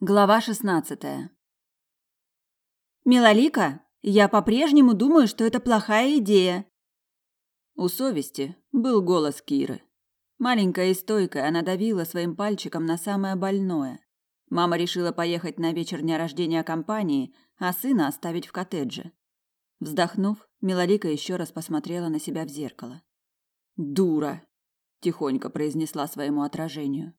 Глава шестнадцатая. Милолика, я по-прежнему думаю, что это плохая идея. У совести был голос Киры. Маленькая и стойкая, она давила своим пальчиком на самое больное. Мама решила поехать на вечер дня рождения компании, а сына оставить в коттедже. Вздохнув, Милолика еще раз посмотрела на себя в зеркало. «Дура!» – тихонько произнесла своему отражению.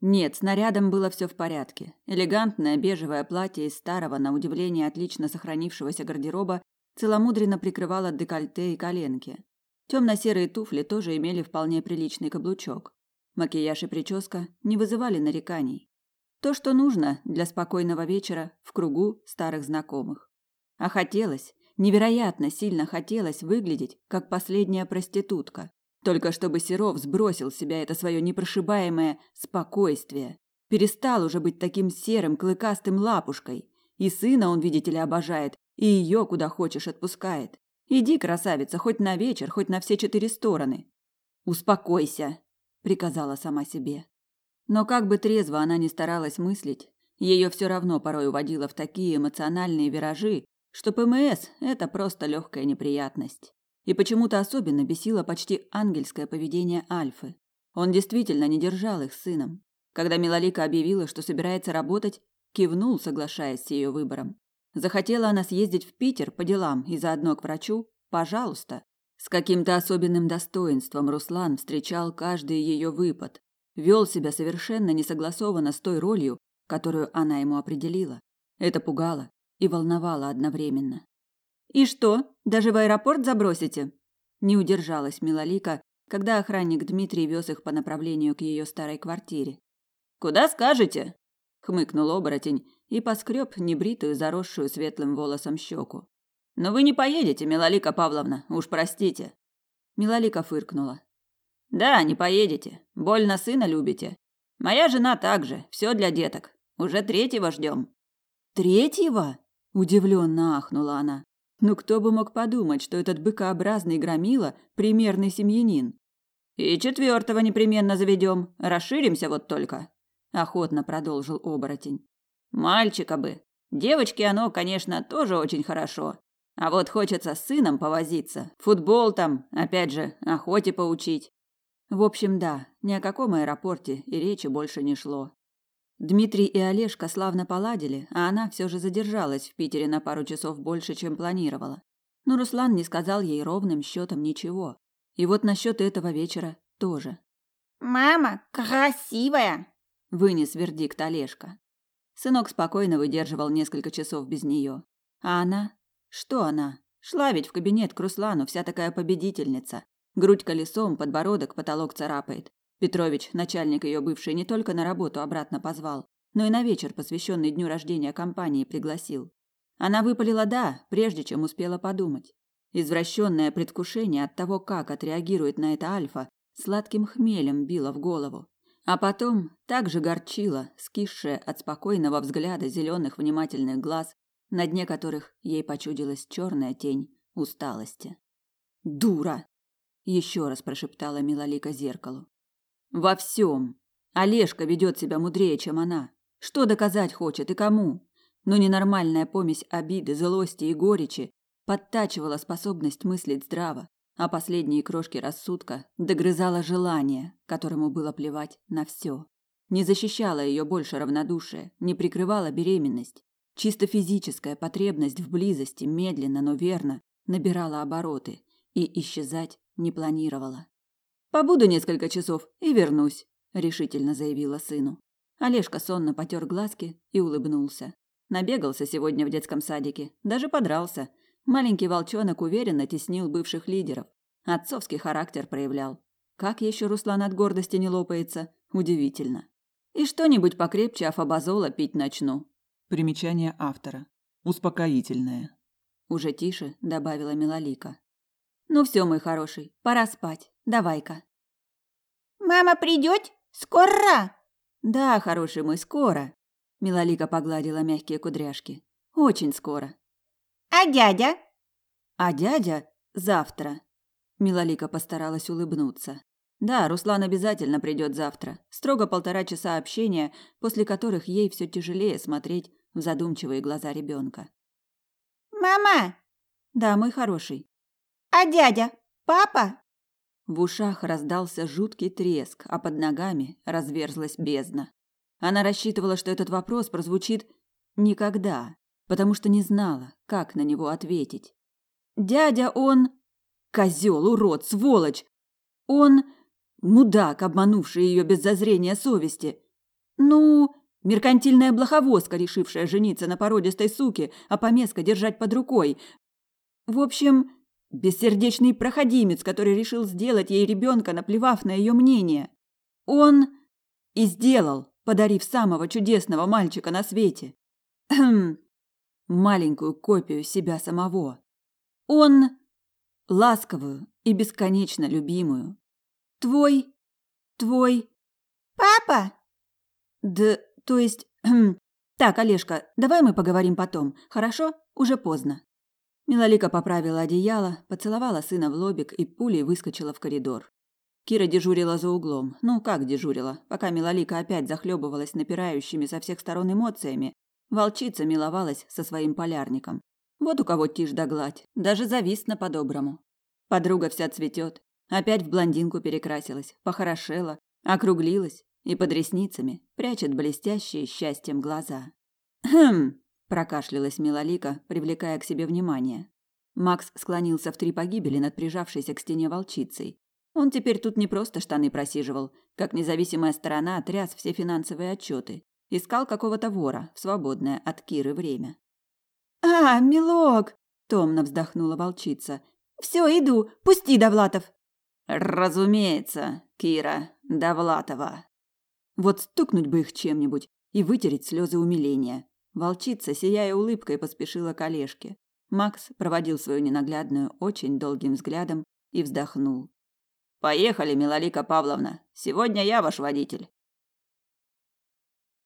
Нет, с нарядом было все в порядке. Элегантное бежевое платье из старого, на удивление отлично сохранившегося гардероба, целомудренно прикрывало декольте и коленки. Темно-серые туфли тоже имели вполне приличный каблучок. Макияж и прическа не вызывали нареканий. То, что нужно для спокойного вечера в кругу старых знакомых. А хотелось, невероятно сильно хотелось выглядеть как последняя проститутка. Только чтобы Серов сбросил с себя это свое непрошибаемое спокойствие. Перестал уже быть таким серым, клыкастым лапушкой. И сына он, видите ли, обожает, и ее куда хочешь отпускает. Иди, красавица, хоть на вечер, хоть на все четыре стороны. Успокойся, приказала сама себе. Но как бы трезво она ни старалась мыслить, ее все равно порой уводило в такие эмоциональные виражи, что ПМС – это просто легкая неприятность. И почему-то особенно бесило почти ангельское поведение Альфы. Он действительно не держал их сыном. Когда Милолика объявила, что собирается работать, кивнул, соглашаясь с ее выбором. Захотела она съездить в Питер по делам и заодно к врачу? Пожалуйста. С каким-то особенным достоинством Руслан встречал каждый ее выпад, вел себя совершенно несогласованно с той ролью, которую она ему определила. Это пугало и волновало одновременно. И что, даже в аэропорт забросите? Не удержалась Милолика, когда охранник Дмитрий вез их по направлению к ее старой квартире. Куда скажете? хмыкнул оборотень и поскреб небритую, заросшую светлым волосом щеку. Но вы не поедете, Милолика Павловна, уж простите. Милолика фыркнула. Да, не поедете. Больно сына любите. Моя жена также, все для деток. Уже третьего ждем. Третьего? Удивленно ахнула она. Ну кто бы мог подумать, что этот быкообразный громила – примерный семьянин. И четвертого непременно заведем, расширимся вот только. Охотно продолжил оборотень. Мальчика бы. Девочки оно, конечно, тоже очень хорошо. А вот хочется с сыном повозиться, футбол там, опять же, охоте поучить. В общем, да, ни о каком аэропорте и речи больше не шло. Дмитрий и Олежка славно поладили, а она все же задержалась в Питере на пару часов больше, чем планировала. Но Руслан не сказал ей ровным счетом ничего. И вот насчет этого вечера тоже. «Мама красивая!» – вынес вердикт Олежка. Сынок спокойно выдерживал несколько часов без нее. А она? Что она? Шла ведь в кабинет к Руслану, вся такая победительница. Грудь колесом, подбородок, потолок царапает. Петрович, начальник ее бывший, не только на работу обратно позвал, но и на вечер, посвященный дню рождения компании, пригласил. Она выпалила «да», прежде чем успела подумать. Извращенное предвкушение от того, как отреагирует на это Альфа, сладким хмелем било в голову. А потом также горчило, скисшее от спокойного взгляда зеленых внимательных глаз, на дне которых ей почудилась черная тень усталости. «Дура!» – еще раз прошептала Милолика зеркалу. Во всем. Олежка ведет себя мудрее, чем она. Что доказать хочет и кому? Но ненормальная помесь обиды, злости и горечи подтачивала способность мыслить здраво, а последние крошки рассудка догрызала желание, которому было плевать на все. Не защищала ее больше равнодушие, не прикрывала беременность. Чисто физическая потребность в близости медленно, но верно набирала обороты и исчезать не планировала. Побуду несколько часов и вернусь, решительно заявила сыну. Олежка сонно потер глазки и улыбнулся. Набегался сегодня в детском садике, даже подрался. Маленький волчонок уверенно теснил бывших лидеров. Отцовский характер проявлял. Как еще Руслан от гордости не лопается? Удивительно. И что-нибудь покрепче афабазола пить начну. Примечание автора. Успокоительное. Уже тише добавила Милолика. Ну все, мой хороший, пора спать. Давай-ка. Мама придет? Скоро? Да, хороший мой, скоро. Милолика погладила мягкие кудряшки. Очень скоро. А дядя? А дядя завтра. Милолика постаралась улыбнуться. Да, Руслан обязательно придет завтра. Строго полтора часа общения, после которых ей все тяжелее смотреть в задумчивые глаза ребенка. «Мама!» «Да, мой хороший». «А дядя? Папа?» В ушах раздался жуткий треск, а под ногами разверзлась бездна. Она рассчитывала, что этот вопрос прозвучит никогда, потому что не знала, как на него ответить. Дядя он козел, урод, сволочь. Он мудак, обманувший ее без зазрения совести. Ну, меркантильная блоховозка, решившая жениться на породистой суке, а помеска держать под рукой. В общем, бессердечный проходимец, который решил сделать ей ребенка, наплевав на ее мнение. Он и сделал, подарив самого чудесного мальчика на свете. Маленькую копию себя самого. Он ласковую и бесконечно любимую. Твой, твой... Папа? Да, то есть... Так, Олежка, давай мы поговорим потом, хорошо? Уже поздно. Милолика поправила одеяло, поцеловала сына в лобик и пулей выскочила в коридор. Кира дежурила за углом. Ну, как дежурила? Пока Милолика опять захлебывалась напирающими со всех сторон эмоциями, волчица миловалась со своим полярником. Вот у кого тишь да гладь, даже завистно по-доброму. Подруга вся цветет, опять в блондинку перекрасилась, похорошела, округлилась и под ресницами прячет блестящие счастьем глаза. «Хм!» – прокашлялась Милолика, привлекая к себе внимание. Макс склонился в три погибели над прижавшейся к стене волчицей. Он теперь тут не просто штаны просиживал, как независимая сторона тряс все финансовые отчеты, искал какого-то вора свободное от Киры время. «А, милок!» – томно вздохнула волчица. «Все, иду, пусти, Довлатов!» «Разумеется, Кира Довлатова!» Вот стукнуть бы их чем-нибудь и вытереть слезы умиления. Волчица, сияя улыбкой, поспешила к Олежке. Макс проводил свою ненаглядную очень долгим взглядом и вздохнул. «Поехали, Милолика Павловна. Сегодня я ваш водитель».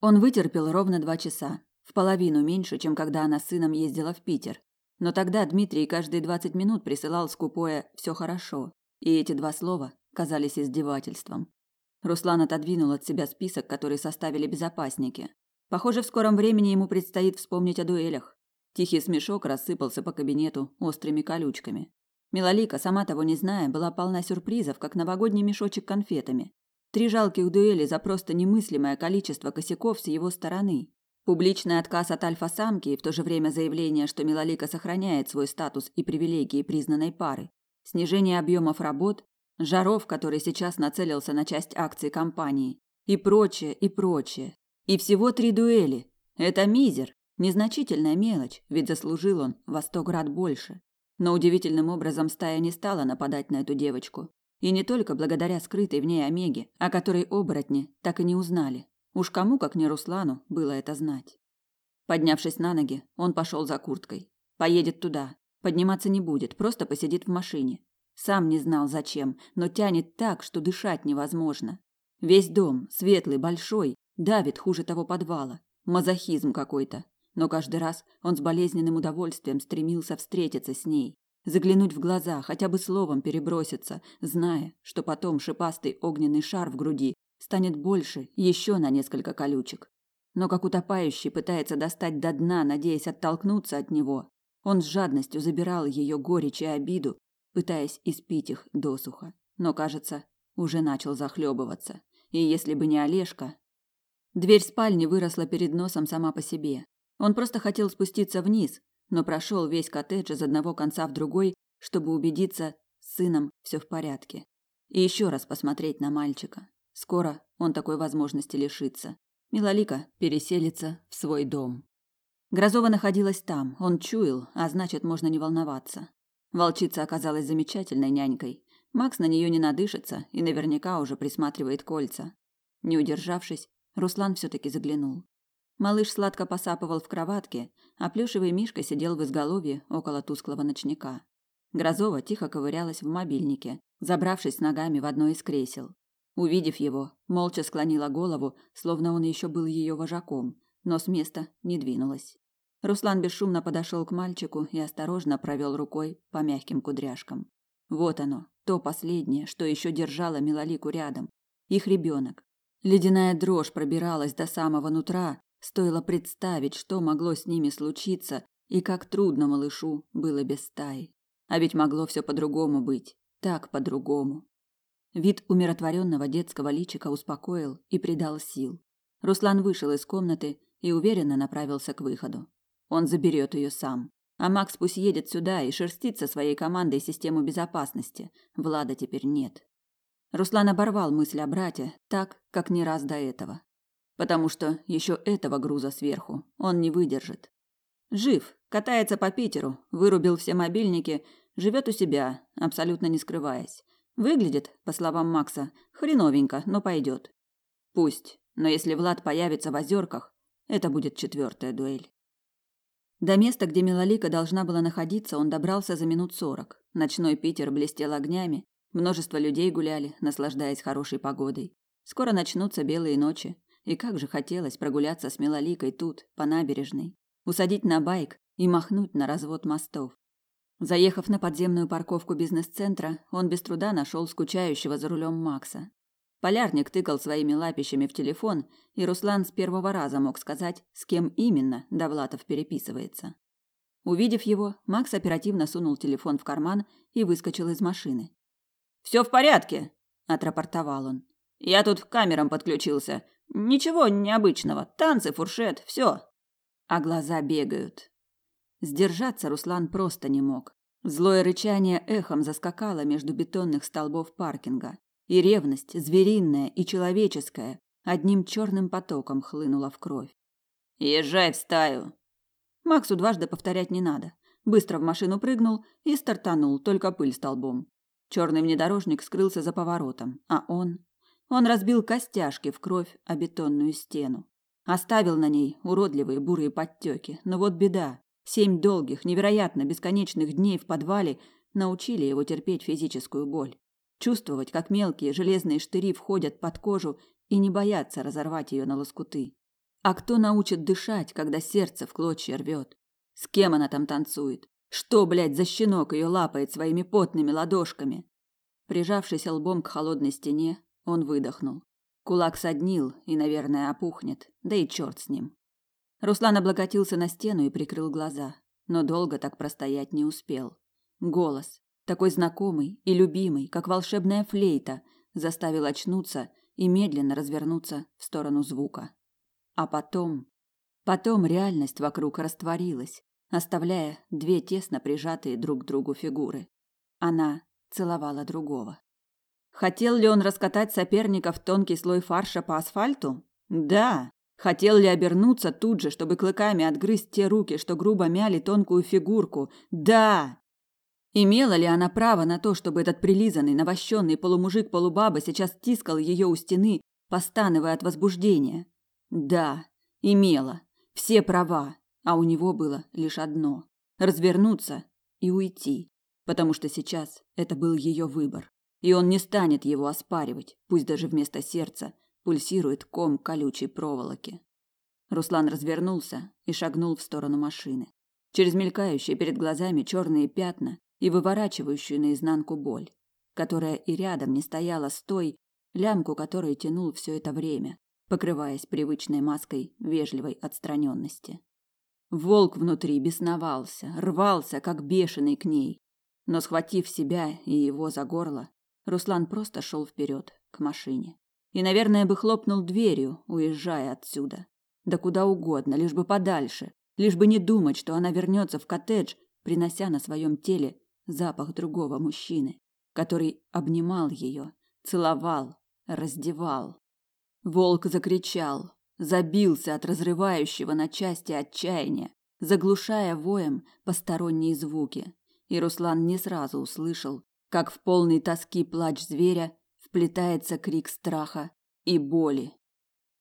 Он вытерпел ровно два часа. В половину меньше, чем когда она с сыном ездила в Питер. Но тогда Дмитрий каждые двадцать минут присылал скупое «все хорошо», и эти два слова казались издевательством. Руслан отодвинул от себя список, который составили безопасники. Похоже, в скором времени ему предстоит вспомнить о дуэлях. Тихий смешок рассыпался по кабинету острыми колючками. Милолика, сама того не зная, была полна сюрпризов, как новогодний мешочек конфетами. Три жалких дуэли за просто немыслимое количество косяков с его стороны. Публичный отказ от альфа-самки и в то же время заявление, что Милолика сохраняет свой статус и привилегии признанной пары. Снижение объемов работ, Жаров, который сейчас нацелился на часть акций компании. И прочее, и прочее. И всего три дуэли. Это мизер. Незначительная мелочь, ведь заслужил он во сто крат больше. Но удивительным образом стая не стала нападать на эту девочку. И не только благодаря скрытой в ней Омеге, о которой оборотни так и не узнали. Уж кому, как не Руслану, было это знать. Поднявшись на ноги, он пошел за курткой. Поедет туда. Подниматься не будет, просто посидит в машине. Сам не знал зачем, но тянет так, что дышать невозможно. Весь дом, светлый, большой, давит хуже того подвала. Мазохизм какой-то. Но каждый раз он с болезненным удовольствием стремился встретиться с ней, заглянуть в глаза, хотя бы словом переброситься, зная, что потом шипастый огненный шар в груди станет больше еще на несколько колючек. Но как утопающий пытается достать до дна, надеясь оттолкнуться от него, он с жадностью забирал ее горечь и обиду, пытаясь испить их досуха. Но, кажется, уже начал захлебываться. И если бы не Олежка... Дверь спальни выросла перед носом сама по себе. Он просто хотел спуститься вниз, но прошел весь коттедж из одного конца в другой, чтобы убедиться, с сыном все в порядке. И еще раз посмотреть на мальчика. Скоро он такой возможности лишится. Милолика переселится в свой дом. Грозова находилась там, он чуял, а значит, можно не волноваться. Волчица оказалась замечательной нянькой. Макс на нее не надышится и наверняка уже присматривает кольца. Не удержавшись, Руслан все-таки заглянул. Малыш сладко посапывал в кроватке, а плюшевый мишка сидел в изголовье около тусклого ночника. Грозова тихо ковырялась в мобильнике, забравшись ногами в одно из кресел. Увидев его, молча склонила голову, словно он еще был ее вожаком, но с места не двинулась. Руслан бесшумно подошел к мальчику и осторожно провел рукой по мягким кудряшкам. Вот оно, То последнее, что еще держало Милолику рядом. Их ребенок. Ледяная дрожь пробиралась до самого нутра, стоило представить, что могло с ними случиться и как трудно малышу было без стаи. А ведь могло все по-другому быть, так по-другому. Вид умиротворенного детского личика успокоил и придал сил. Руслан вышел из комнаты и уверенно направился к выходу. Он заберет ее сам. А Макс пусть едет сюда и шерстит со своей командой систему безопасности. Влада теперь нет. Руслан оборвал мысль о брате так, как не раз до этого. Потому что еще этого груза сверху он не выдержит. Жив, катается по Питеру, вырубил все мобильники, живет у себя, абсолютно не скрываясь. Выглядит, по словам Макса, хреновенько, но пойдет. Пусть, но если Влад появится в озерках, это будет четвертая дуэль. До места, где Милолика должна была находиться, он добрался за минут сорок. Ночной Питер блестел огнями, множество людей гуляли, наслаждаясь хорошей погодой. Скоро начнутся белые ночи, и как же хотелось прогуляться с Милоликой тут, по набережной, усадить на байк и махнуть на развод мостов. Заехав на подземную парковку бизнес-центра, он без труда нашел скучающего за рулем Макса. Полярник тыкал своими лапищами в телефон, и Руслан с первого раза мог сказать, с кем именно Довлатов переписывается. Увидев его, Макс оперативно сунул телефон в карман и выскочил из машины. «Все в порядке», – отрапортовал он. «Я тут к камерам подключился. Ничего необычного. Танцы, фуршет, все». А глаза бегают. Сдержаться Руслан просто не мог. Злое рычание эхом заскакало между бетонных столбов паркинга, и ревность, звериная и человеческая, одним черным потоком хлынула в кровь. «Езжай в стаю!» Максу дважды повторять не надо. Быстро в машину прыгнул и стартанул, только пыль столбом. Черный внедорожник скрылся за поворотом, а он... Он разбил костяшки в кровь о бетонную стену. Оставил на ней уродливые бурые подтеки. Но вот беда. Семь долгих, невероятно бесконечных дней в подвале научили его терпеть физическую боль, чувствовать, как мелкие железные штыри входят под кожу и не бояться разорвать ее на лоскуты. А кто научит дышать, когда сердце в клочья рвет? С кем она там танцует? Что, блядь, за щенок ее лапает своими потными ладошками? Прижавшись лбом к холодной стене, он выдохнул. Кулак соднил и, наверное, опухнет, да и черт с ним. Руслан облокотился на стену и прикрыл глаза, но долго так простоять не успел. Голос, такой знакомый и любимый, как волшебная флейта, заставил очнуться и медленно развернуться в сторону звука. А потом... Потом реальность вокруг растворилась, оставляя две тесно прижатые друг к другу фигуры. Она целовала другого. Хотел ли он раскатать соперника в тонкий слой фарша по асфальту? Да, Хотел ли обернуться тут же, чтобы клыками отгрызть те руки, что грубо мяли тонкую фигурку? Да! Имела ли она право на то, чтобы этот прилизанный, навощенный полумужик-полубаба сейчас тискал ее у стены, постановая от возбуждения? Да, имела. Все права. А у него было лишь одно – развернуться и уйти. Потому что сейчас это был ее выбор. И он не станет его оспаривать, пусть даже вместо сердца, пульсирует ком колючей проволоки. Руслан развернулся и шагнул в сторону машины. Через мелькающие перед глазами черные пятна и выворачивающую наизнанку боль, которая и рядом не стояла с той, лямку которой тянул все это время, покрываясь привычной маской вежливой отстраненности. Волк внутри бесновался, рвался, как бешеный к ней. Но, схватив себя и его за горло, Руслан просто шел вперед, к машине и, наверное, бы хлопнул дверью, уезжая отсюда. Да куда угодно, лишь бы подальше, лишь бы не думать, что она вернется в коттедж, принося на своем теле запах другого мужчины, который обнимал ее, целовал, раздевал. Волк закричал, забился от разрывающего на части отчаяния, заглушая воем посторонние звуки. И Руслан не сразу услышал, как в полной тоски плач зверя вплетается крик страха и боли.